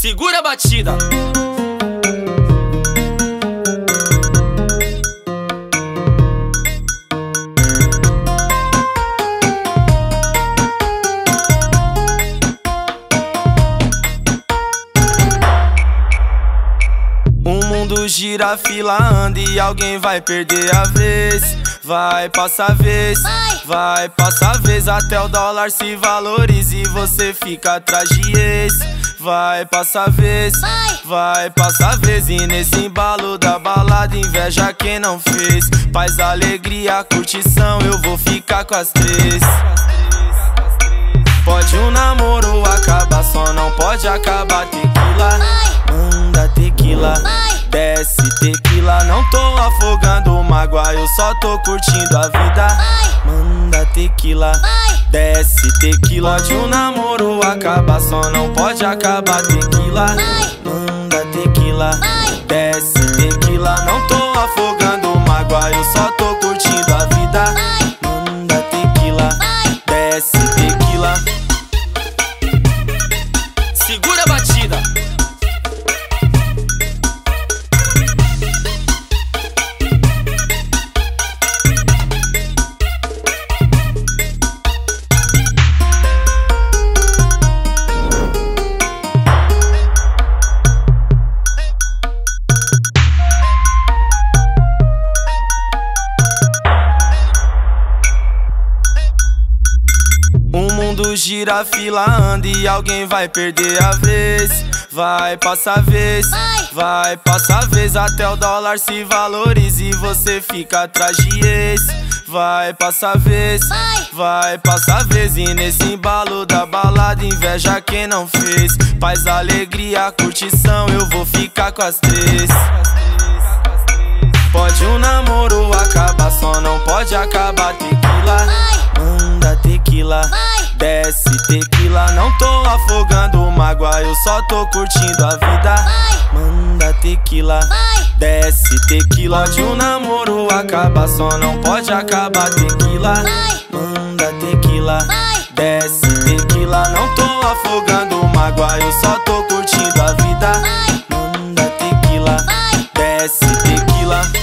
Segura a batida. O mundo gira, fila anda e alguém vai perder a vez. Vai passar vez, vai passar vez até o dólar se valorize e você fica atrás de ex. Vai passar vez, vai passar vez e nesse embalo da balada inveja quem não fez. Paz, alegria, curtição, eu vou ficar com as três. Pode um namoro acabar, só não pode acabar tequila. Manda tequila, desce tequila. Não tô afogando mágoa, eu só tô curtindo a vida. Manda tequila, desce tequila. Pode um namoro acabar, só não pode acabar tequila. Manda tequila, mundo gira, fila anda e alguém vai perder a vez. Vai passar vez, vai passar vez até o dólar se valorize e você fica atrás de ex. Vai passar vez, vai passar vez e nesse embalo da balada inveja quem não fez. Paz, alegria, curtição, eu vou ficar com as três. Pode um namoro acabar, só não pode acabar tequila oferece tequila Não tô afogando mágoa, eu só tô curtindo a vida. Vai. Manda tequila, Vai. desce tequila De um namoro acaba, só não pode acabar tequila. Vai. Manda tequila, desce tequila Não tô afogando mágoa, eu só tô curtindo a vida. Manda tequila, desce tequila.